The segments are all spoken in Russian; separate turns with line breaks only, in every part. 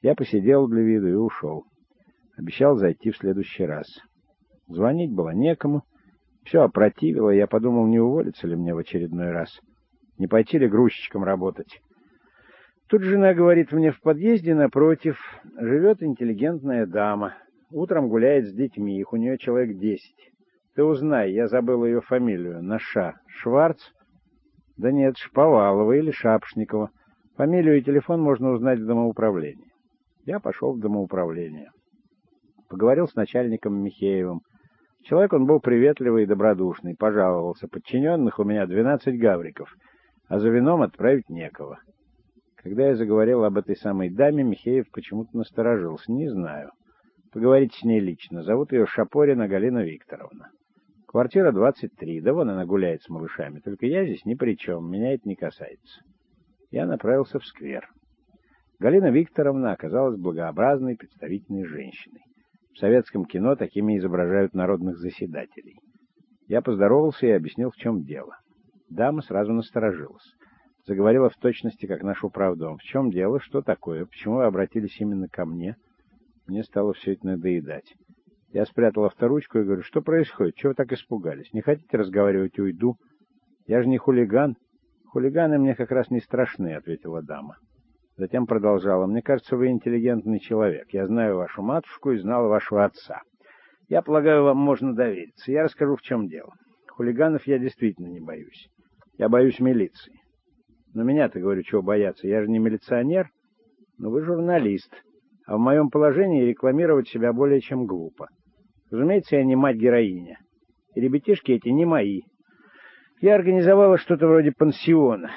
Я посидел для виду и ушел. Обещал зайти в следующий раз. Звонить было некому. Все опротивило, я подумал, не уволиться ли мне в очередной раз. Не пойти ли грузчиком работать. Тут жена говорит мне в подъезде напротив, живет интеллигентная дама. Утром гуляет с детьми, их у нее человек десять. Ты узнай, я забыл ее фамилию. Наша. Шварц? Да нет, Шповалова или Шапшникова. Фамилию и телефон можно узнать в домоуправлении. Я пошел в домоуправление. Поговорил с начальником Михеевым. Человек он был приветливый и добродушный. Пожаловался. Подчиненных у меня двенадцать гавриков, а за вином отправить некого. Когда я заговорил об этой самой даме, Михеев почему-то насторожился. Не знаю. Поговорить с ней лично. Зовут ее Шапорина Галина Викторовна. Квартира 23, да вон она гуляет с малышами, только я здесь ни при чем, меня это не касается. Я направился в сквер. Галина Викторовна оказалась благообразной, представительной женщиной. В советском кино такими изображают народных заседателей. Я поздоровался и объяснил, в чем дело. Дама сразу насторожилась. Заговорила в точности, как наш управдом. В чем дело? Что такое? Почему вы обратились именно ко мне? Мне стало все это надоедать. Я спрятал авторучку и говорю, что происходит? Чего вы так испугались? Не хотите разговаривать, уйду. Я же не хулиган. Хулиганы мне как раз не страшны, ответила дама. Затем продолжала. Мне кажется, вы интеллигентный человек. Я знаю вашу матушку и знал вашего отца. Я полагаю, вам можно довериться. Я расскажу, в чем дело. Хулиганов я действительно не боюсь. Я боюсь милиции. Но меня-то, говорю, чего бояться? Я же не милиционер. Но вы журналист. А в моем положении рекламировать себя более чем глупо. Разумеется, я не мать-героиня. И ребятишки эти не мои. Я организовала что-то вроде пансиона.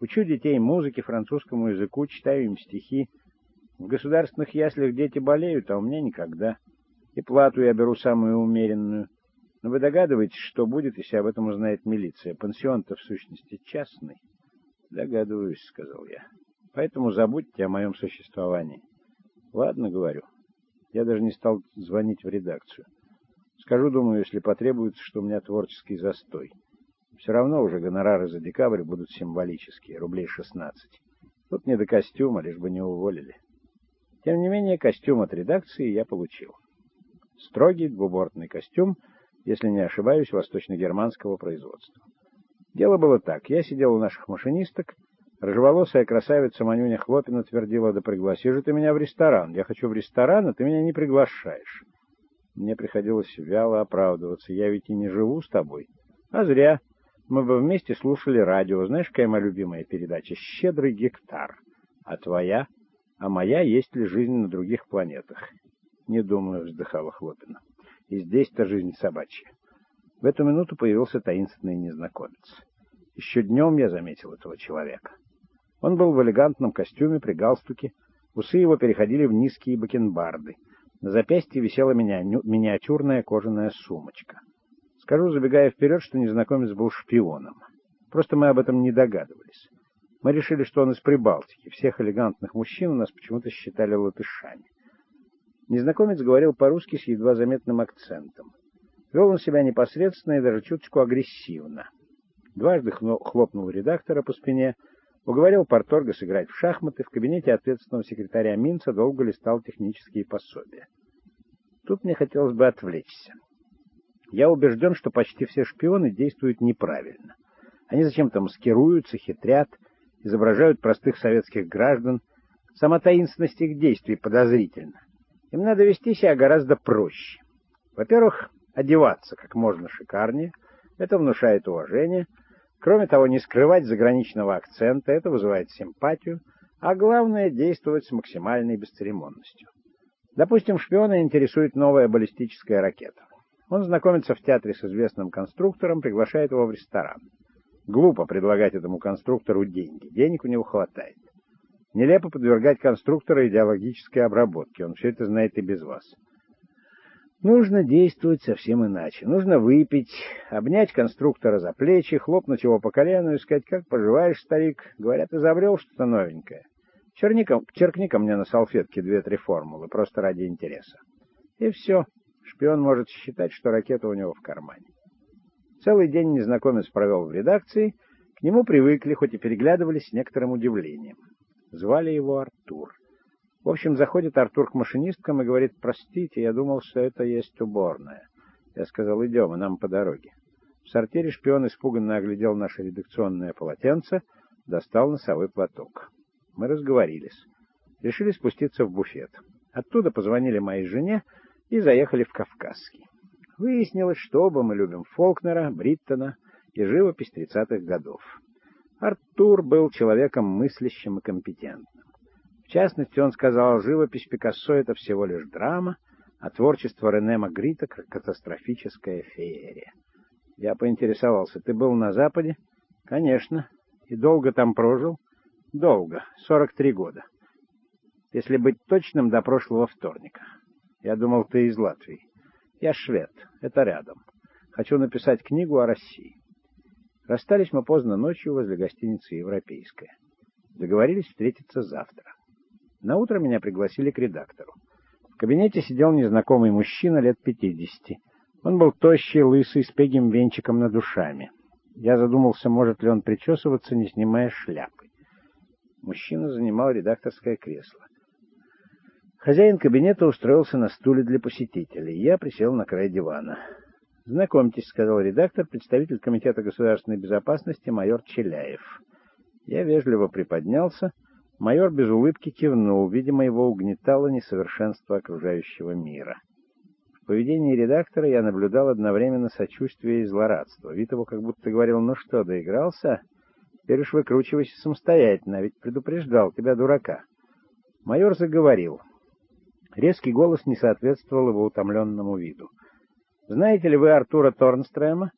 Учу детей музыке, французскому языку, читаю им стихи. В государственных яслях дети болеют, а у меня никогда. И плату я беру самую умеренную. Но вы догадываетесь, что будет, если об этом узнает милиция? Пансион-то в сущности частный. Догадываюсь, сказал я. Поэтому забудьте о моем существовании. Ладно, говорю. Я даже не стал звонить в редакцию. Скажу, думаю, если потребуется, что у меня творческий застой. Все равно уже гонорары за декабрь будут символические, рублей 16. Тут не до костюма, лишь бы не уволили. Тем не менее, костюм от редакции я получил. Строгий двубортный костюм, если не ошибаюсь, восточно-германского производства. Дело было так. Я сидел у наших машинисток, рыжеволосая красавица Манюня Хлопина твердила, да пригласи же ты меня в ресторан. Я хочу в ресторан, а ты меня не приглашаешь. Мне приходилось вяло оправдываться. Я ведь и не живу с тобой. А зря. Мы бы вместе слушали радио. Знаешь, какая моя любимая передача? «Щедрый гектар». А твоя? А моя «Есть ли жизнь на других планетах?» Не думаю, вздыхала Хлопина. И здесь-то жизнь собачья. В эту минуту появился таинственный незнакомец. Еще днем я заметил этого человека. Он был в элегантном костюме при галстуке, усы его переходили в низкие бакенбарды. На запястье висела мини миниатюрная кожаная сумочка. Скажу, забегая вперед, что незнакомец был шпионом. Просто мы об этом не догадывались. Мы решили, что он из Прибалтики. Всех элегантных мужчин у нас почему-то считали латышами. Незнакомец говорил по-русски с едва заметным акцентом. Вел он себя непосредственно и даже чуточку агрессивно. Дважды хлопнул редактора по спине, уговорил Порторга сыграть в шахматы, в кабинете ответственного секретаря Минца долго листал технические пособия. Тут мне хотелось бы отвлечься. Я убежден, что почти все шпионы действуют неправильно. Они зачем-то маскируются, хитрят, изображают простых советских граждан. Сама таинственность их действий подозрительна. Им надо вести себя гораздо проще. Во-первых, одеваться как можно шикарнее. Это внушает уважение. Кроме того, не скрывать заграничного акцента, это вызывает симпатию, а главное — действовать с максимальной бесцеремонностью. Допустим, шпиона интересует новая баллистическая ракета. Он знакомится в театре с известным конструктором, приглашает его в ресторан. Глупо предлагать этому конструктору деньги, денег у него хватает. Нелепо подвергать конструктора идеологической обработке, он все это знает и без вас. Нужно действовать совсем иначе. Нужно выпить, обнять конструктора за плечи, хлопнуть его по колену и сказать, как поживаешь, старик? Говорят, изобрел что-то новенькое. черкни ко мне на салфетке две-три формулы, просто ради интереса. И все. Шпион может считать, что ракета у него в кармане. Целый день незнакомец провел в редакции. К нему привыкли, хоть и переглядывались с некоторым удивлением. Звали его Артур. В общем, заходит Артур к машинисткам и говорит, «Простите, я думал, что это есть уборная». Я сказал, «Идем, и нам по дороге». В сортире шпион испуганно оглядел наше редакционное полотенце, достал носовой платок. Мы разговорились. Решили спуститься в буфет. Оттуда позвонили моей жене и заехали в Кавказский. Выяснилось, что оба мы любим Фолкнера, Бриттона и живопись тридцатых годов. Артур был человеком мыслящим и компетентным. В частности, он сказал, живопись Пикассо — это всего лишь драма, а творчество Рене Магрита — катастрофическая феерия. Я поинтересовался, ты был на Западе? Конечно. И долго там прожил? Долго, 43 года. Если быть точным, до прошлого вторника. Я думал, ты из Латвии. Я швед, это рядом. Хочу написать книгу о России. Расстались мы поздно ночью возле гостиницы «Европейская». Договорились встретиться завтра. На утро меня пригласили к редактору. В кабинете сидел незнакомый мужчина лет пятидесяти. Он был тощий, лысый, с пегим венчиком над душами. Я задумался, может ли он причесываться, не снимая шляпы. Мужчина занимал редакторское кресло. Хозяин кабинета устроился на стуле для посетителей. Я присел на край дивана. «Знакомьтесь», — сказал редактор, представитель Комитета государственной безопасности майор Челяев. Я вежливо приподнялся. Майор без улыбки кивнул. Видимо, его угнетало несовершенство окружающего мира. В поведении редактора я наблюдал одновременно сочувствие и злорадство. Вид его как будто говорил, ну что, доигрался? Теперь уж выкручивайся самостоятельно, ведь предупреждал тебя, дурака. Майор заговорил. Резкий голос не соответствовал его утомленному виду. «Знаете ли вы Артура Торнстрема?»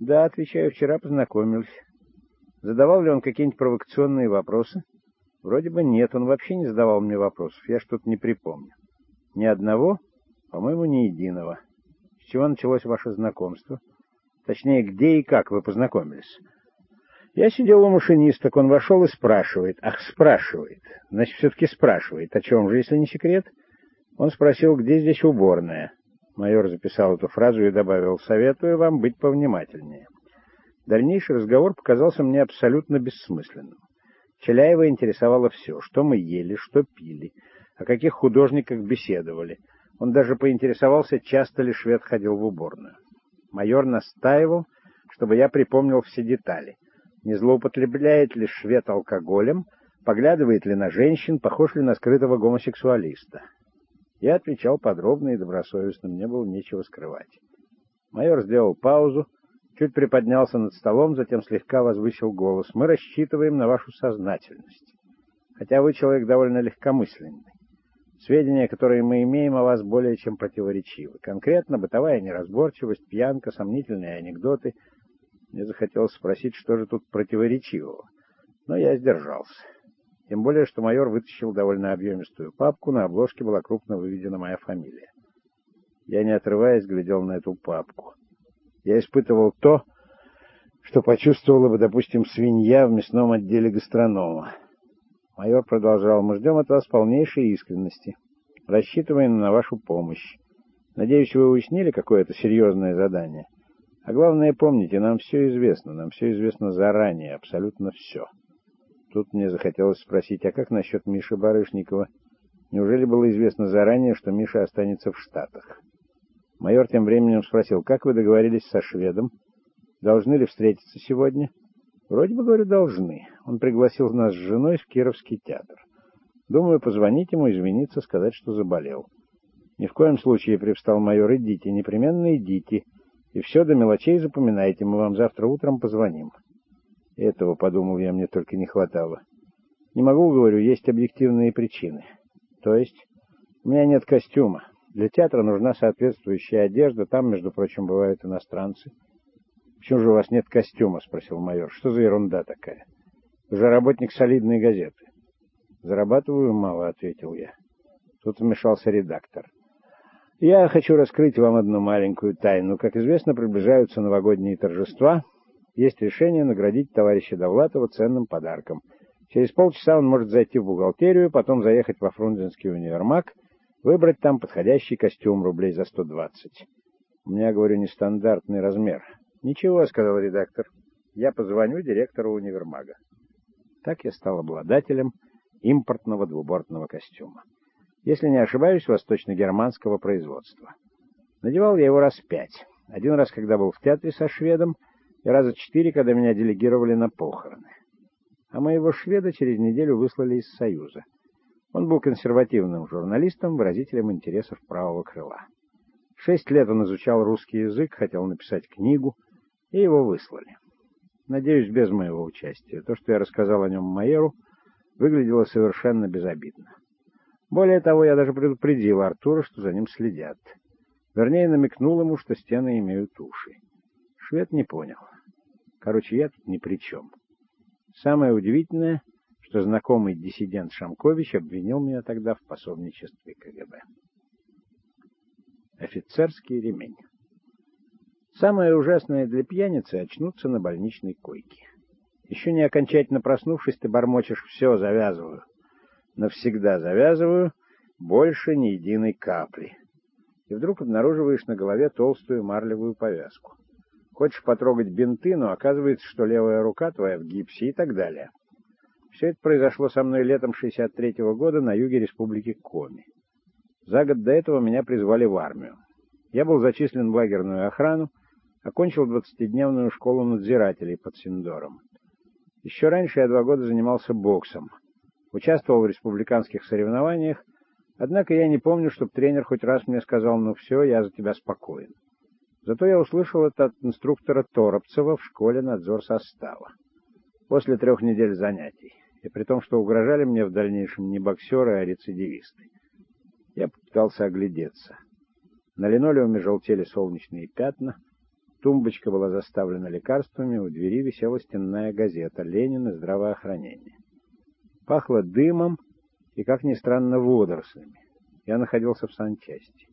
«Да», — отвечаю, — «вчера познакомился». «Задавал ли он какие-нибудь провокационные вопросы?» «Вроде бы нет, он вообще не задавал мне вопросов, я что-то не припомню». «Ни одного?» «По-моему, ни единого». «С чего началось ваше знакомство?» «Точнее, где и как вы познакомились?» Я сидел у машинисток, он вошел и спрашивает. Ах, спрашивает. Значит, все-таки спрашивает. О чем же, если не секрет? Он спросил, где здесь уборная. Майор записал эту фразу и добавил, советую вам быть повнимательнее. Дальнейший разговор показался мне абсолютно бессмысленным. Челяева интересовало все, что мы ели, что пили, о каких художниках беседовали. Он даже поинтересовался, часто ли швед ходил в уборную. Майор настаивал, чтобы я припомнил все детали. Не злоупотребляет ли швед алкоголем, поглядывает ли на женщин, похож ли на скрытого гомосексуалиста. Я отвечал подробно и добросовестно, мне было нечего скрывать. Майор сделал паузу, чуть приподнялся над столом, затем слегка возвысил голос. «Мы рассчитываем на вашу сознательность, хотя вы человек довольно легкомысленный. Сведения, которые мы имеем о вас, более чем противоречивы. Конкретно бытовая неразборчивость, пьянка, сомнительные анекдоты. Мне захотелось спросить, что же тут противоречивого, но я сдержался. Тем более, что майор вытащил довольно объемистую папку, на обложке была крупно выведена моя фамилия. Я, не отрываясь, глядел на эту папку. Я испытывал то, что почувствовала бы, допустим, свинья в мясном отделе гастронома. Майор продолжал, мы ждем от вас полнейшей искренности. Рассчитываем на вашу помощь. Надеюсь, вы уяснили какое-то серьезное задание. А главное, помните, нам все известно, нам все известно заранее, абсолютно все. Тут мне захотелось спросить, а как насчет Миши Барышникова? Неужели было известно заранее, что Миша останется в Штатах? Майор тем временем спросил, как вы договорились со шведом? Должны ли встретиться сегодня? Вроде бы, говорю, должны. Он пригласил нас с женой в Кировский театр. Думаю, позвонить ему, извиниться, сказать, что заболел. Ни в коем случае, привстал майор, идите, непременно идите. И все до мелочей запоминайте, мы вам завтра утром позвоним. Этого, подумал я, мне только не хватало. Не могу, говорю, есть объективные причины. То есть, у меня нет костюма. Для театра нужна соответствующая одежда, там, между прочим, бывают иностранцы. «Почему же у вас нет костюма?» — спросил майор. «Что за ерунда такая? Вы же работник солидной газеты». «Зарабатываю мало», — ответил я. Тут вмешался редактор. «Я хочу раскрыть вам одну маленькую тайну. Как известно, приближаются новогодние торжества, есть решение наградить товарища Довлатова ценным подарком. Через полчаса он может зайти в бухгалтерию, потом заехать во Фрунзенский универмаг, выбрать там подходящий костюм рублей за 120. У меня, говорю, нестандартный размер. Ничего, сказал редактор. Я позвоню директору универмага. Так я стал обладателем импортного двубортного костюма. Если не ошибаюсь, восточно-германского производства. Надевал я его раз пять. Один раз, когда был в театре со шведом, и раза четыре, когда меня делегировали на похороны. А моего шведа через неделю выслали из Союза. Он был консервативным журналистом, выразителем интересов правого крыла. Шесть лет он изучал русский язык, хотел написать книгу, и его выслали. Надеюсь, без моего участия. То, что я рассказал о нем Майеру, выглядело совершенно безобидно. Более того, я даже предупредил Артура, что за ним следят. Вернее, намекнул ему, что стены имеют уши. Швед не понял. Короче, я тут ни при чем. Самое удивительное, что знакомый диссидент Шамкович обвинил меня тогда в пособничестве КГБ. Офицерский ремень. Самое ужасное для пьяницы — очнуться на больничной койке. Еще не окончательно проснувшись, ты бормочешь «все, завязываю». Навсегда завязываю, больше ни единой капли. И вдруг обнаруживаешь на голове толстую марлевую повязку. Хочешь потрогать бинты, но оказывается, что левая рука твоя в гипсе и так далее. Все это произошло со мной летом 63 -го года на юге республики Коми. За год до этого меня призвали в армию. Я был зачислен в лагерную охрану, окончил 20-дневную школу надзирателей под Синдором. Еще раньше я два года занимался боксом. Участвовал в республиканских соревнованиях, однако я не помню, чтобы тренер хоть раз мне сказал «ну все, я за тебя спокоен». Зато я услышал это от инструктора Торопцева в школе надзор состава. После трех недель занятий. И при том, что угрожали мне в дальнейшем не боксеры, а рецидивисты. Я попытался оглядеться. На линолеуме желтели солнечные пятна. Тумбочка была заставлена лекарствами, у двери висела стенная газета «Ленин и здравоохранение». Пахло дымом и, как ни странно, водорослями. Я находился в санчасти.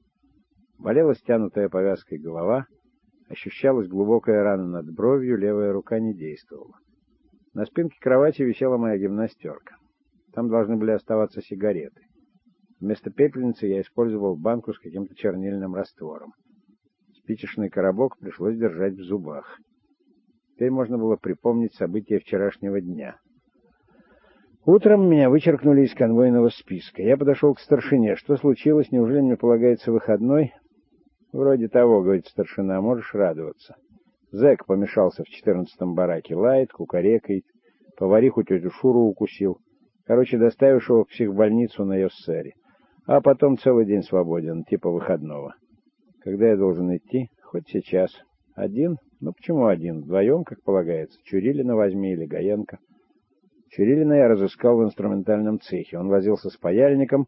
Болела стянутая повязкой голова, ощущалась глубокая рана над бровью, левая рука не действовала. На спинке кровати висела моя гимнастерка. Там должны были оставаться сигареты. Вместо пепельницы я использовал банку с каким-то чернильным раствором. Спичечный коробок пришлось держать в зубах. Теперь можно было припомнить события вчерашнего дня. Утром меня вычеркнули из конвойного списка. Я подошел к старшине. Что случилось? Неужели мне полагается выходной? Вроде того, говорит старшина, можешь радоваться. Зэк помешался в четырнадцатом бараке, лает, кукарекает, повариху тетю Шуру укусил. Короче, доставишь его в психбольницу на Йоссере. А потом целый день свободен, типа выходного. Когда я должен идти? Хоть сейчас. Один? Ну почему один? Вдвоем, как полагается. Чурилина возьми или Гаенко. Чурилина я разыскал в инструментальном цехе. Он возился с паяльником,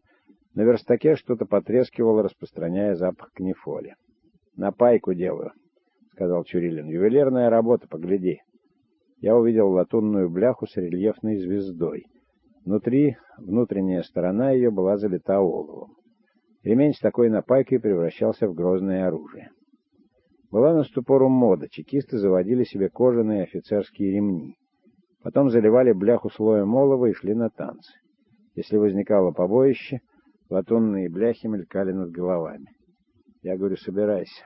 на верстаке что-то потрескивало, распространяя запах канифоли. «На пайку делаю», — сказал Чурилин. «Ювелирная работа, погляди». Я увидел латунную бляху с рельефной звездой. Внутри, внутренняя сторона ее была залита оловом. Ремень с такой напайкой превращался в грозное оружие. Была на ступору мода, чекисты заводили себе кожаные офицерские ремни. Потом заливали бляху слоем олова и шли на танцы. Если возникало побоище, Латунные бляхи мелькали над головами. Я говорю, собирайся.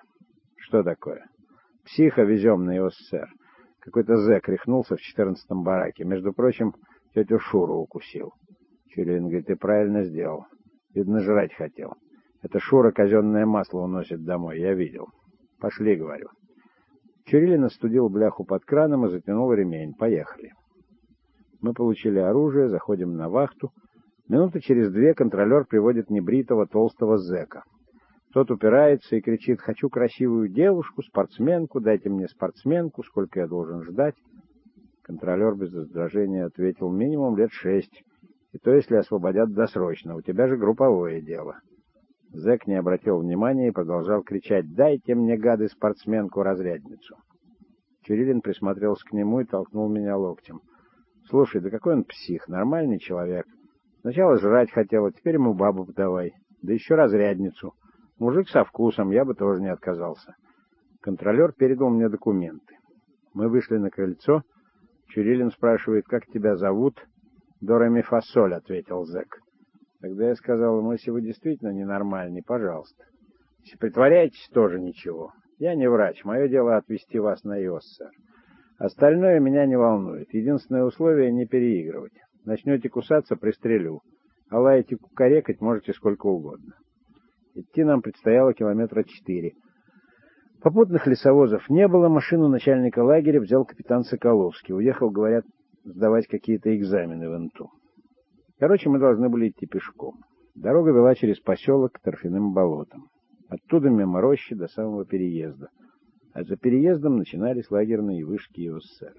Что такое? Психа везем на СССР. Какой-то зэк рехнулся в четырнадцатом бараке. Между прочим, тетю Шуру укусил. Чурин говорит, ты правильно сделал. Видно, жрать хотел. Это Шура казенное масло уносит домой, я видел. Пошли, говорю. Чурилин остудил бляху под краном и затянул ремень. Поехали. Мы получили оружие, заходим на вахту. Минуты через две контролер приводит небритого толстого зэка. Тот упирается и кричит «Хочу красивую девушку, спортсменку, дайте мне спортсменку, сколько я должен ждать?» Контролер без раздражения ответил «Минимум лет шесть, и то, если освободят досрочно, у тебя же групповое дело». Зэк не обратил внимания и продолжал кричать «Дайте мне, гады, спортсменку-разрядницу!» Чурилин присмотрелся к нему и толкнул меня локтем. «Слушай, да какой он псих, нормальный человек!» Сначала жрать хотела, теперь ему бабу подавай. Да еще разрядницу. Мужик со вкусом, я бы тоже не отказался. Контролер передал мне документы. Мы вышли на крыльцо. Чурилин спрашивает, как тебя зовут? Дорами Фасоль, ответил зэк. Тогда я сказал ему, если вы действительно ненормальный, пожалуйста. Если притворяетесь, тоже ничего. Я не врач, мое дело отвезти вас на ИОС, Остальное меня не волнует. Единственное условие — не переигрывать. Начнете кусаться — пристрелю. А лаять и кукарекать можете сколько угодно. Идти нам предстояло километра четыре. Попутных лесовозов не было, машину начальника лагеря взял капитан Соколовский. Уехал, говорят, сдавать какие-то экзамены в ИНТУ. Короче, мы должны были идти пешком. Дорога вела через поселок к торфяным болотам. Оттуда мимо рощи до самого переезда. А за переездом начинались лагерные вышки ЮССР.